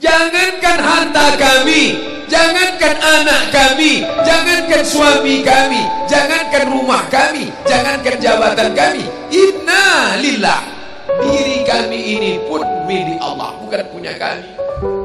Jangankan harta kami, jangankan anak kami, jangankan suami kami, jangankan rumah kami, jangankan jabatan kami. Inna lillah. Diri kami ini pun milik Allah, bukan punya kami.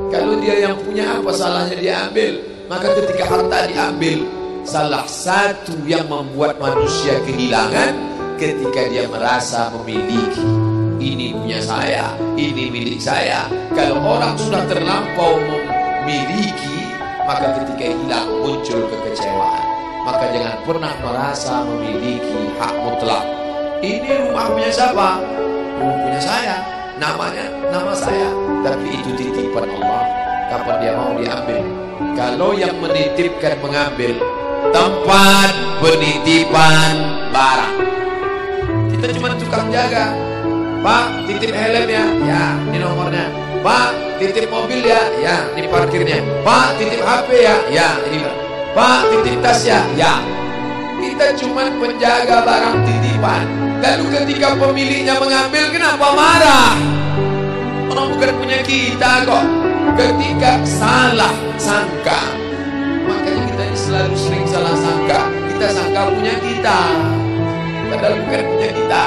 Kalau dia yang punya apa salahnya diambil? Maka ketika harta diambil, salah satu yang membuat manusia kehilangan ketika dia merasa memiliki ini punya saya, ini milik saya. Kalau orang sudah terlampau memiliki, maka ketika hilang muncul kekecewaan. Maka jangan pernah merasa memiliki hak mutlak. Ini rumah punya siapa? Rumah punya saya. Namanya nama saya. Tapi itu titipan Allah. Kapan dia mau diambil? Kalau yang menitipkan mengambil tempat penitipan barang. Kita cuma tukang jaga. Pak, titip helm ya. Ya, ini nomornya. Pak, titip mobil ya. Ya, ini parkirnya. Pak, titip HP ya. Ya, ini. Pak, titip tas ya. Ya. Kita cuma penjaga barang titipan. Lalu ketika pemiliknya mengambil, kenapa marah? Orang bukan punya kita kok. Ketika salah sangka, makanya kita ini selalu sering salah sangka. Kita sangka punya kita, padahal bukan punya kita.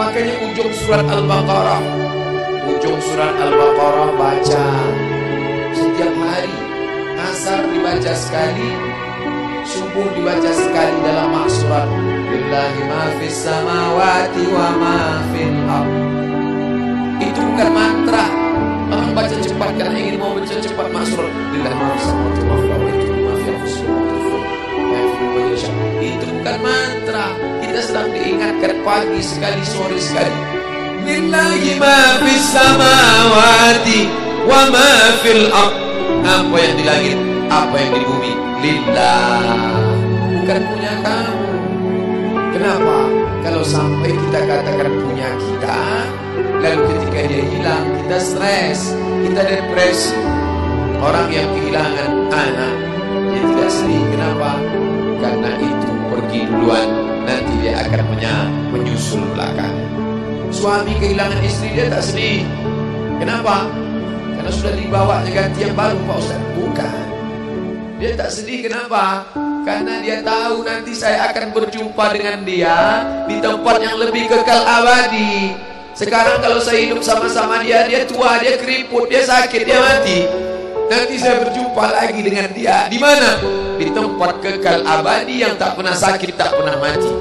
Makanya ujung surat Al-Baqarah Ujung surat Al-Baqarah baca. Setiap hari Asar dibaca sekali Subuh dibaca sekali dalam maksurat Lillahi ma fis samawati wa ma Itu bukan mantra. Orang baca cepat karena ingin mau baca cepat maksurat Lillahi ma fis samawati wa ma pagi sekali, sore sekali. Lillahi ma fis samawati wa ma fil ard. Apa yang di langit, apa yang di bumi, lillah. Bukan punya kamu. Kenapa? Kalau sampai kita katakan punya kita, lalu ketika dia hilang, kita stres, kita depresi. Orang yang kehilangan anak, dia tidak sedih. Kenapa? Suami kehilangan istri dia tak sedih. Kenapa? Karena sudah dibawa ganti yang baru Pak Ustaz. Bukan. Dia tak sedih kenapa? Karena dia tahu nanti saya akan berjumpa dengan dia di tempat yang lebih kekal abadi. Sekarang kalau saya hidup sama-sama dia, dia tua, dia keriput, dia sakit, dia mati. Nanti saya berjumpa lagi dengan dia. Di mana? di tempat kekal abadi yang tak pernah sakit, tak pernah mati.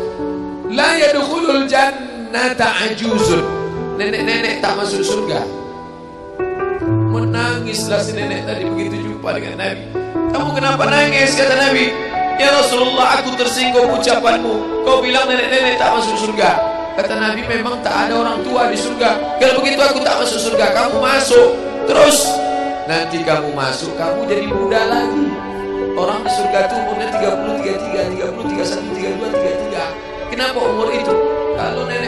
La yadkhulul jannata ajuzun. Nenek-nenek tak masuk surga. Menangislah si nenek tadi begitu jumpa dengan Nabi. Kamu kenapa nangis kata Nabi? Ya Rasulullah aku tersinggung ucapanmu. Kau bilang nenek-nenek tak masuk surga. Kata Nabi memang tak ada orang tua di surga. Kalau begitu aku tak masuk surga. Kamu masuk. Terus nanti kamu masuk, kamu jadi muda lagi. Orang di surga itu umurnya 30, 33, 30, 31, 32, 33. Kenapa umur itu? Kalau masuk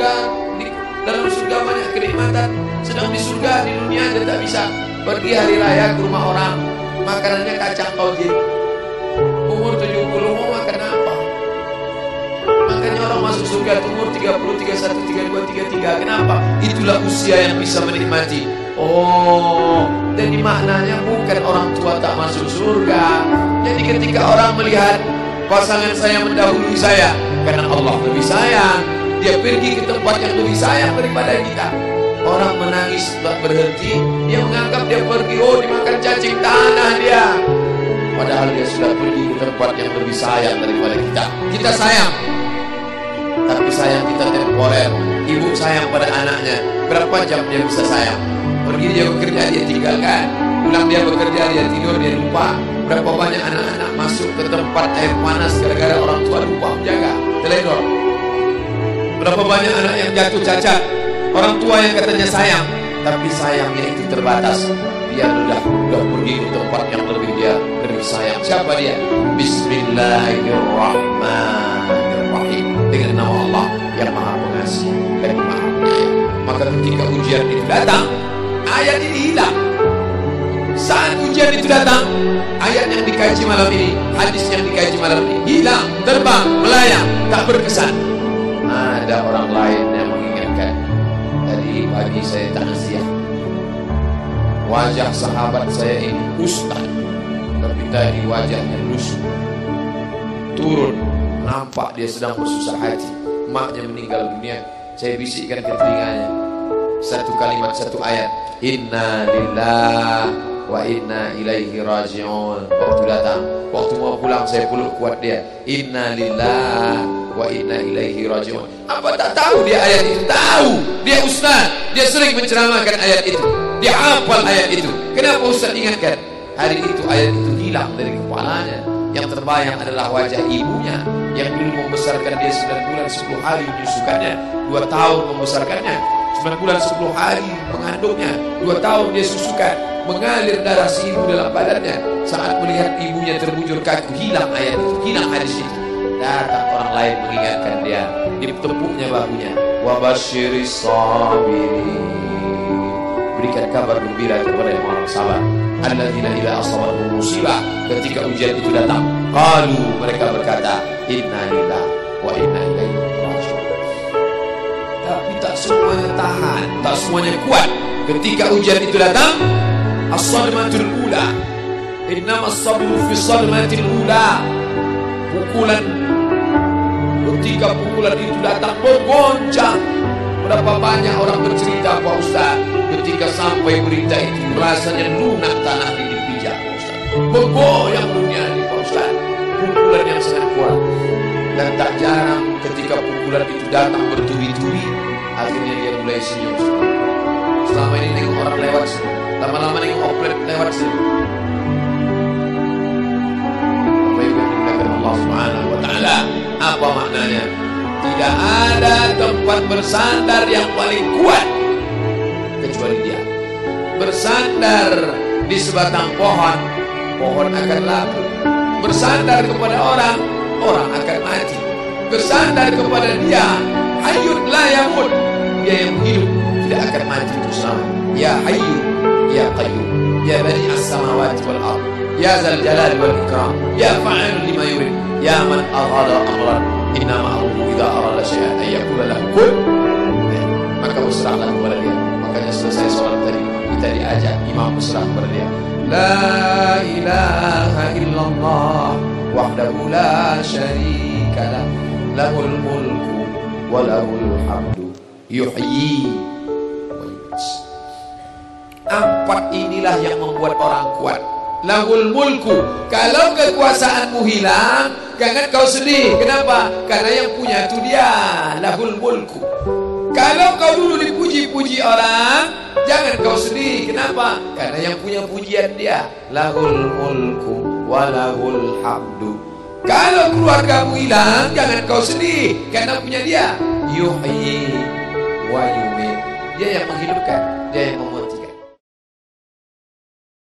surga, di dalam surga banyak kenikmatan. Sedang di surga, di dunia dia tak bisa. Pergi hari raya ke rumah orang, makanannya kacang tojin. Umur 70 mau makan apa? Makanya orang masuk surga umur 30, 31, 32, 33. Kenapa? Itulah usia yang bisa menikmati. Oh, jadi maknanya bukan orang tua tak masuk surga. Jadi ketika orang melihat pasangan saya mendahului saya, karena Allah lebih sayang, dia pergi ke tempat yang lebih sayang daripada kita. Orang menangis berhenti, dia menganggap dia pergi, oh dimakan cacing tanah dia. Padahal dia sudah pergi ke tempat yang lebih sayang daripada kita. Kita sayang, tapi sayang kita temporer. Ibu sayang pada anaknya, berapa jam dia bisa sayang? Pergi dia bekerja dia tinggalkan Pulang dia bekerja dia tidur dia lupa Berapa banyak anak-anak masuk ke tempat air panas Gara-gara orang tua lupa menjaga Teledor Berapa banyak anak yang jatuh cacat Orang tua yang katanya sayang Tapi sayangnya itu terbatas Dia sudah sudah pergi ke tempat yang lebih dia lebih sayang Siapa dia? Bismillahirrahmanirrahim Dengan nama Allah yang maha pengasih dan maha penyayang Maka ketika ujian itu datang ayat ini hilang. Saat ujian itu datang, ayat yang dikaji malam ini, hadis yang dikaji malam ini hilang, terbang, melayang, tak berkesan. Ada orang lain yang mengingatkan. Tadi pagi saya tak nasihat. wajah sahabat saya ini ustaz tapi tadi wajahnya lusuh turun. Nampak dia sedang bersusah hati. Maknya meninggal dunia. Saya bisikkan ke telinganya. Satu kalimat satu ayat. Inna lillah wa inna ilaihi rajiun. Waktu datang. Waktu mau pulang saya peluk kuat dia. Inna lillah wa inna ilaihi rajiun. Apa tak tahu dia ayat itu? Tahu. Dia ustaz. Dia sering menceramahkan ayat itu. Dia hafal ayat itu. Kenapa ustaz ingatkan? Hari itu ayat itu hilang dari kepalanya. Yang terbayang adalah wajah ibunya yang dulu membesarkan dia 9 bulan 10 hari menyusukannya. 2 tahun membesarkannya. 9 bulan 10 hari mengandungnya. 2 tahun dia susukan. Mengalir darah si ibu dalam badannya. Saat melihat ibunya terbujur kaku hilang ayat itu. Hilang hadis itu datang orang lain mengingatkan dia. Ditepuknya bahunya. Wabashiris sabirin. Berikan kabar gembira kepada yang orang sabar. Alladzina idza asabatuhum musibah ketika ujian itu datang qalu mereka berkata inna lillahi wa inna ilaihi raji'un. Tapi tak semuanya tahan tak semuanya kuat. Ketika ujian itu datang as-sadmatul ula. Innama as-sabru fi sadmatil ula. Pukulan ketika pukulan itu datang bergoncang berapa banyak orang bercerita Pak Ustaz ketika sampai berita itu rasanya lunak tanah ini dipijak Pak Ustaz. Bergoyang dunia ini Pak Ustaz. Pukulan yang sangat kuat. Dan tak jarang ketika pukulan itu datang bertubi-tubi akhirnya dia mulai senyum. Selama ini nengok orang lewat lama-lama nengok oplet lewat sini tidak ada tempat bersandar yang paling kuat kecuali dia. Bersandar di sebatang pohon, pohon akan laku. Bersandar kepada orang, orang akan mati. Bersandar kepada dia, hayut la yamut. Dia yang hidup tidak akan mati itu selama. Ya hayyu, ya qayyum, ya bani as-samawati wal ard. Ya zal jalal wal ikram, ya fa'al lima yurid, ya man aghada amran, innama amruhu idza arada syai'an ay yaqula lahu kun. Maka berserahlah kepada dia. Makanya selesai sholat tadi kita diajak imam berserah kepada dia. La ilaha illallah wahdahu la syarika lah. Lahul mulku wa hamdu yuhyi empat inilah yang membuat orang kuat lahul mulku. Kalau kekuasaanmu hilang jangan kau sedih. Kenapa? Karena yang punya itu dia lahul mulku. Kalau kau dulu dipuji-puji orang jangan kau sedih. Kenapa? Karena yang punya pujian dia lahul mulku walahul hamdu. Kalau keluargamu hilang jangan kau sedih. Karena punya dia yuhyi wa yumit dia yang menghidupkan dia yang memut